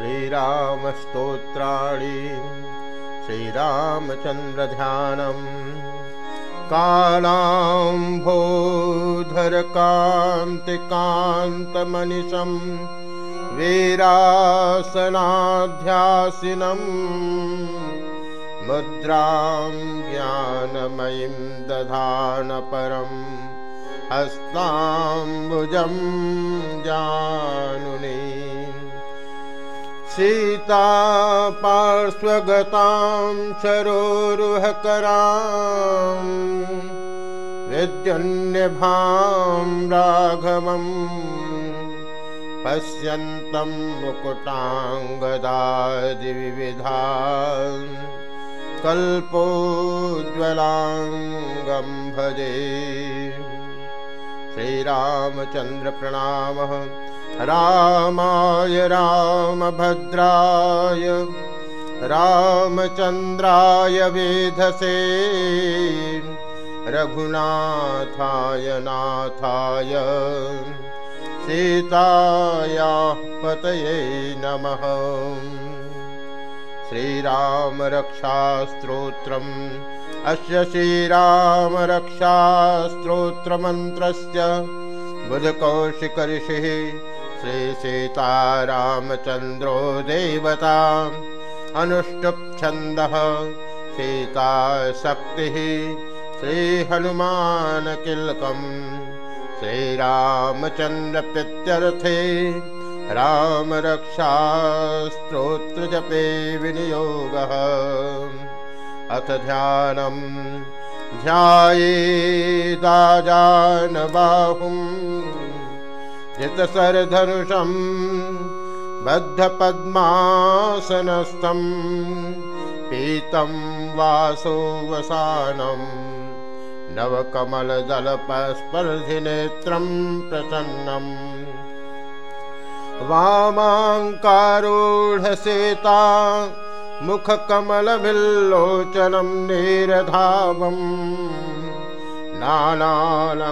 श्रीरामस्तोत्राणि। श्रीरामचन्द्रध्यानम्। कालाम्भोधरकान्तिकान्तमनिशम्। वीरासनाध्यासिनम्। मुद्रां ज्ञानमयीं दधानपरम्। हस्ताम्बुजं जानुनी। सीता पार्श्वगतां शरोरुहकराम् विद्युन्यभां राघवम् पश्यन्तं मुकुटाङ्गदादिविविधा कल्पोज्ज्वलाङ्गं भजे। श्रीरामचन्द्रप्रणामः रामाय रामभद्राय रामचन्द्राय वेधसे। रघुनाथाय नाथाय सीतायाः पतये नमः। श्रीरामरक्षास्त्रोत्रम् अस्य श्रीरामरक्षास्त्रोत्रमन्त्रस्य बुधकौशिकऋषिः श्रीसीतारामचन्द्रो देवता। अनुष्टुप्छन्दः सीताशक्तिः श्रीहनुमानकिल्कम् श्रीरामचन्द्रप्रीत्यर्थे रामरक्षास्त्रोत्रजपे विनियोगः। अथ ध्यानम् ध्यायेदाजानबाहुम्। जितसरधनुषम् बद्धपद्मासनस्थम् पीतं वासोवसानम् नवकमलदलपस्पर्धिनेत्रं प्रसन्नम् वामाङ्कारूढसेता मुखकमलविल्लोचनं नीरधावम् नानालङ्कारदीप्तं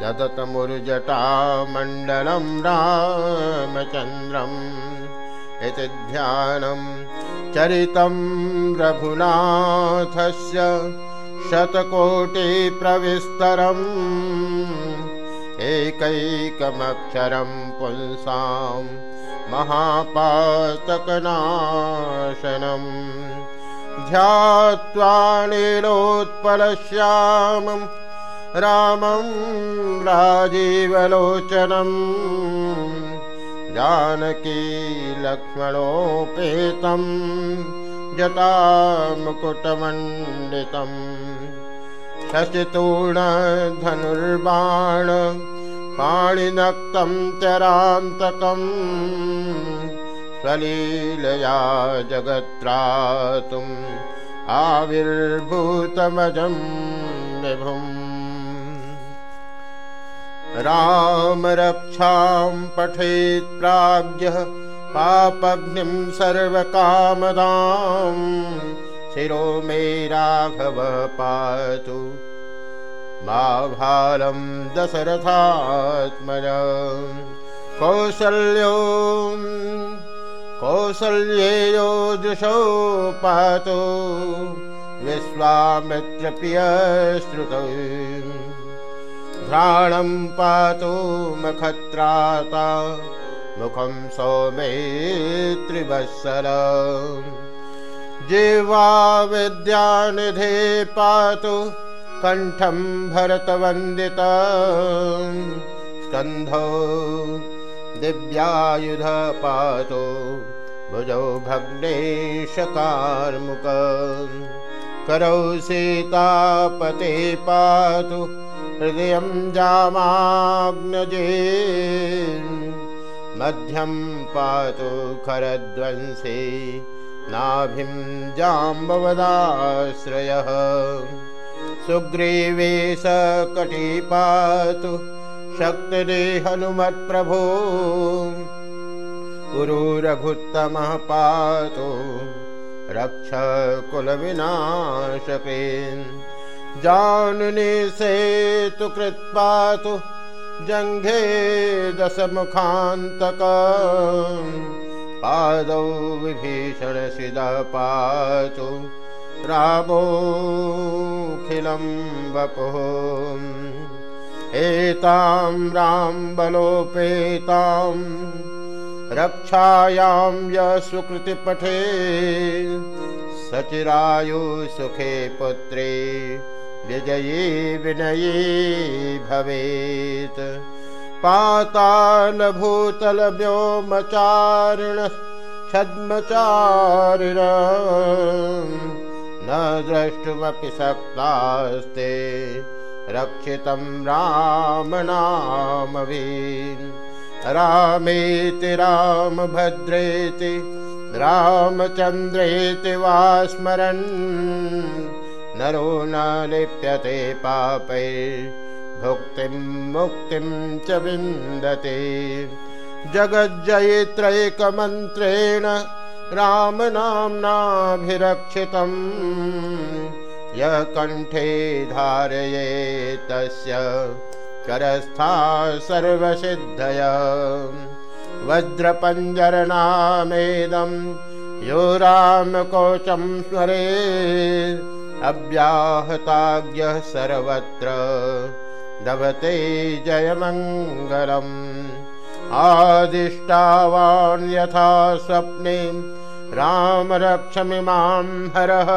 ददतमुर्जटामण्डलं रामचन्द्रम् इति ध्यानं चरितं रघुनाथस्य शतकोटिप्रविस्तरम् एकैकमक्षरं पुंसां महापातकनाशनम् ध्यात्वा नीलोत्पलश्यामं रामं राजीवलोचनम् जानकी लक्ष्मणोपेतं। जटामुकुटमण्डितम् शशितूर्णधनुर्बाण। पाणिनक्तं चरान्तकम् स्वलीलया जगत्रातुम् आविर्भूतमजं विभुम् रामरक्षां पठेत् प्राज्ञः पापग्निं सर्वकामदां। शिरो मे राघव पातु। मा भालं दशरथात्मज। कौसल्यो कौसल्येयो दृशो पातु। विश्वामित्रप्रियश्रुतौ घ्राणं पातु मखत्राता। मुखं सौमे त्रिवत्सर जिह्वा विद्यानिधे पातु कण्ठं भरतवन्दित। स्कन्धौ दिव्यायुध पातु भुजौ भग्नेशकार्मुक। करौ सीतापते पातु हृदयं जामाग्नजे मध्यं पातु खरध्वंसे नाभिं जाम्बवदाश्रयः। सुग्रीवेशकटी पातु शक्तिरे हनुमत्प्रभो उरुरघुत्तमः पातु रक्ष जानने से तो कृत्पातु तो जंघे दस मुखात पाद विभीषण सिदा पातु रामोखिलं एताम राम बलोपेताम रक्षायाम युकृति पठे सचिरायु सुखे पुत्रे विजयी विनयी भवेत्। पातालभूतलव्योमचारिण छद्मचारिण न द्रष्टुमपि शक्तास्ते रक्षितं रामनामवीन् रामेति रामभद्रेति रामचन्द्रेति वा स्मरन् नरो न लिप्यते पापै। भुक्तिं, मुक्तिं च विन्दते। जगज्जयित्रैकमन्त्रेण रामनाम्नाभिरक्षितम्। यः कण्ठे धारये तस्य करस्था सर्वसिद्धय। वज्रपञ्जरनामेदं यो रामकोचं स्मरे अव्याहताज्ञः सर्वत्र। दवते जयमङ्गलम्। आदिष्टावान् यथा स्वप्ने रामरक्षमिमां हरः।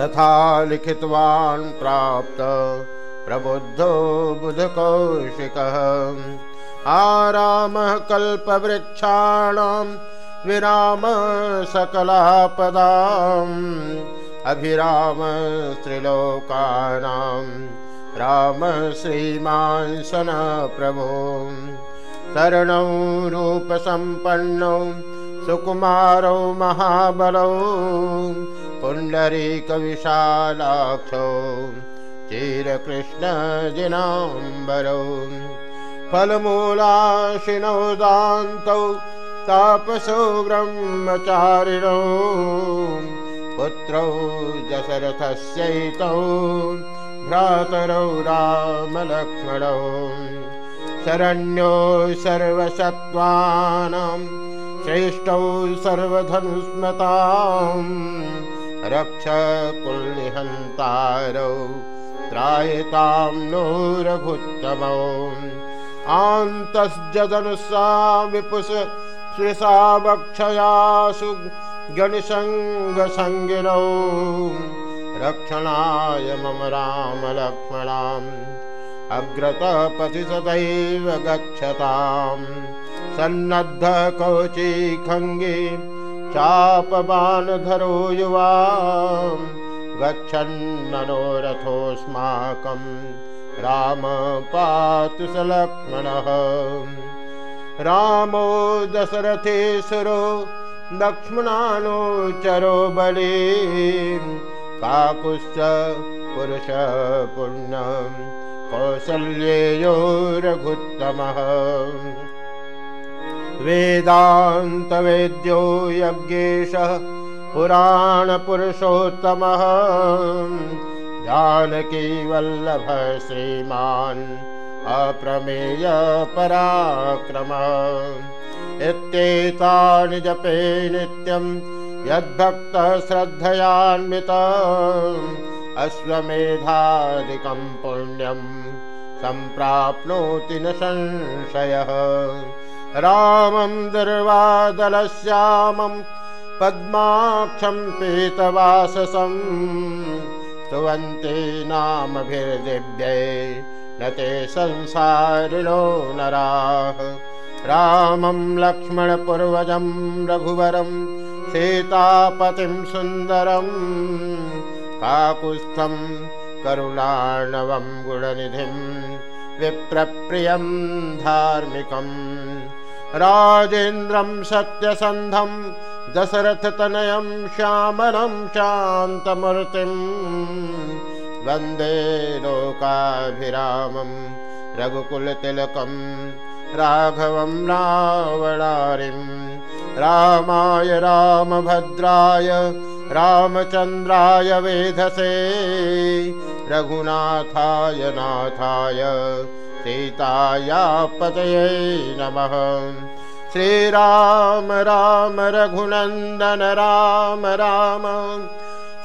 तथा लिखितवान् प्राप्त प्रबुद्धो बुधकौशिकः। आरामः कल्पवृक्षाणां विराम सकलापदाम् अभिराम त्रिलोकानां राम श्रीमांसन प्रभो। तरणौ रूपसम्पन्नौ सुकुमारौ महाबलौ पुण्डरीकविशालाक्षौ चिरकृष्णजिनाम्बरौ फलमूलाशिनौ दान्तौ तापसौ ब्रह्मचारिणौ पुत्रौ दशरथस्यैतौ भ्रातरौ रामलक्ष्मणौ। शरण्यो सर्वसत्त्वानां श्रेष्ठौ सर्वधनुस्मताम् रक्षकुल्निहन्तारौ त्रायतां नो रघुत्तमौ आन्तस्जदनुसा विपुष श्रीसावक्षयासु गणिसङ्गसङ्गिनौ रक्षणाय मम रामलक्ष्मणाम् अग्रतपथि सदैव गच्छताम्। सन्नद्धकौची खङ्गे चापबाणधरो युवा गच्छन्ननोरथोऽस्माकं राम पातु स लक्ष्मणः। रामो दशरथेश्वरो लक्ष्मणानो चरो बले। काकुश्च पुरुष पुण्यं कौसल्येयो रघुत्तमः। वेदान्तवेद्यो यज्ञेशः पुराणपुरुषोत्तमः जानकीवल्लभ श्रीमान् अप्रमेयपराक्रमः इत्येतानि जपे नित्यं यद्भक्तश्रद्धयान्वित। अश्वमेधादिकं पुण्यं सम्प्राप्नोति न संशयः। रामं दुर्वादलश्यामं पद्माक्षं पीतवाससं। स्तुवन्ते नामभिर्दिव्यै न ते संसारिणो नराः। रामं लक्ष्मणपूर्वजं रघुवरं सीतापतिं सुन्दरं काकुत्स्थं करुणार्णवं गुणनिधिं विप्रप्रियं धार्मिकम् राजेन्द्रं सत्यसन्धं दशरथतनयं श्यामलं शान्तमूर्तिं वन्दे लोकाभिरामं रघुकुलतिलकं राघवं रावणारिं रामाय रामभद्राय रामचन्द्राय वेधसे रघुनाथाय नाथाय सीताया पतये नमः। श्रीराम राम रघुनन्दन राम राम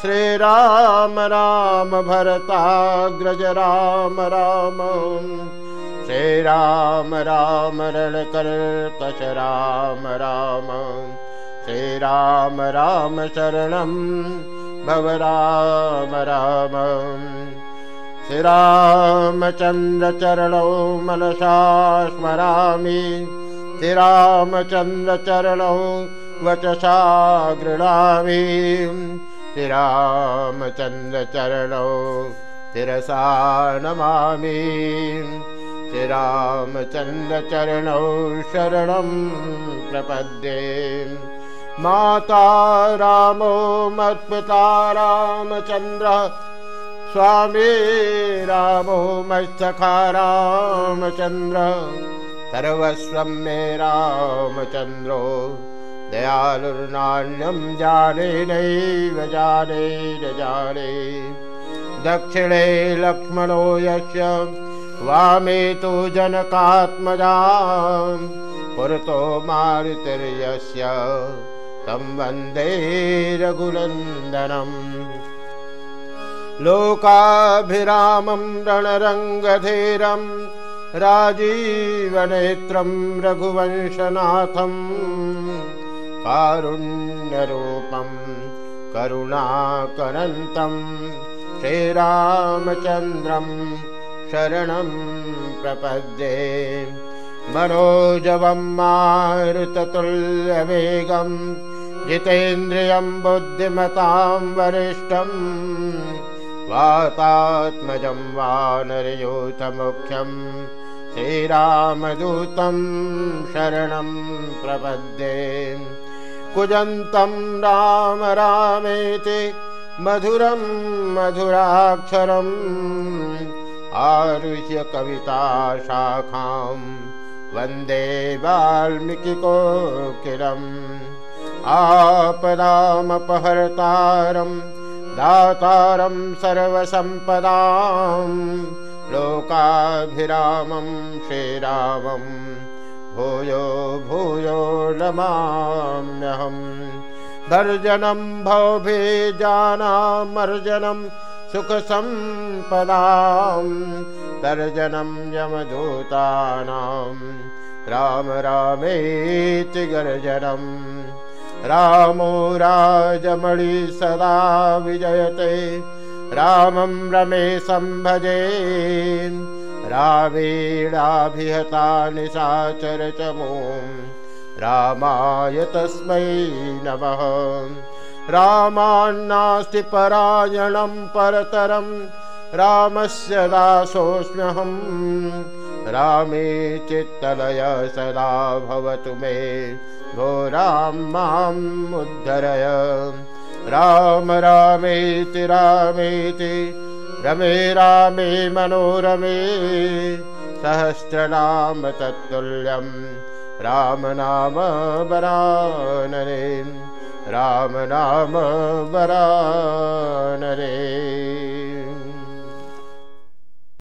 श्रीराम राम भरताग्रज राम राम। श्रीराम राम रणकर्कश राम राम। श्रीराम राम शरणं भव राम राम। श्रीरामचन्द्रचरणौ मनसा स्मरामि। श्रीरामचन्द्रचरणौ वचसा गृणामि श्रीरामचन्द्रचरणौ शिरसा नमामि। श्रीरामचन्द्रचरणौ शरणं प्रपद्ये। माता रामो मत्पिता रामचन्द्र। स्वामी रामो मत्सखा रामचन्द्र। सर्वस्वं मे रामचन्द्रो दयालुर्नान्यं जाने नैव जाने न जाने। दक्षिणे लक्ष्मणो यस्य वामे तु जनकात्मजा। पुरतो मारुतिर्यस्य वन्दे रघुनन्दनम्। लोकाभिरामं रणरङ्गधीरं राजीवनेत्रं रघुवंशनाथम् कारुण्यरूपं करुणाकरन्तं श्रीरामचन्द्रं शरणं प्रपद्ये। मनोजवं मारुततुल्यवेगं जितेन्द्रियं बुद्धिमतां वरिष्ठम् वातात्मजं वानरयूथमुख्यं श्रीरामदूतं शरणं प्रपद्ये कुजन्तं राम रामेति मधुरं मधुराक्षरम् आरुह्य कविताशाखां वन्दे वाल्मीकिकोकिलम् आपदामपहर्तारम् दातारं सर्वसम्पदां लोकाभिरामं श्रीरामं भूयो भूयो नमाम्यहम्। दर्जनं भवभिजानामर्जनं सुखसम्पदां तर्जनं यमदूतानां राम रामेति गर्जनम् रामो राजमणि सदा विजयते। रामं रमेशं भजे रामेणाभिहता निशाचरचमो रामाय तस्मै नमः। रामान्नास्ति परायणं परतरं। रामस्य दासोऽस्म्यहं। रामे चित्तलय सदा भवतु मे। घोरां माम् उद्धरय। राम रामेति रामेति रमे रामे मनोरमे। सहस्रनाम तत्तुल्यं राम नाम वरानरे राम नाम वरानरे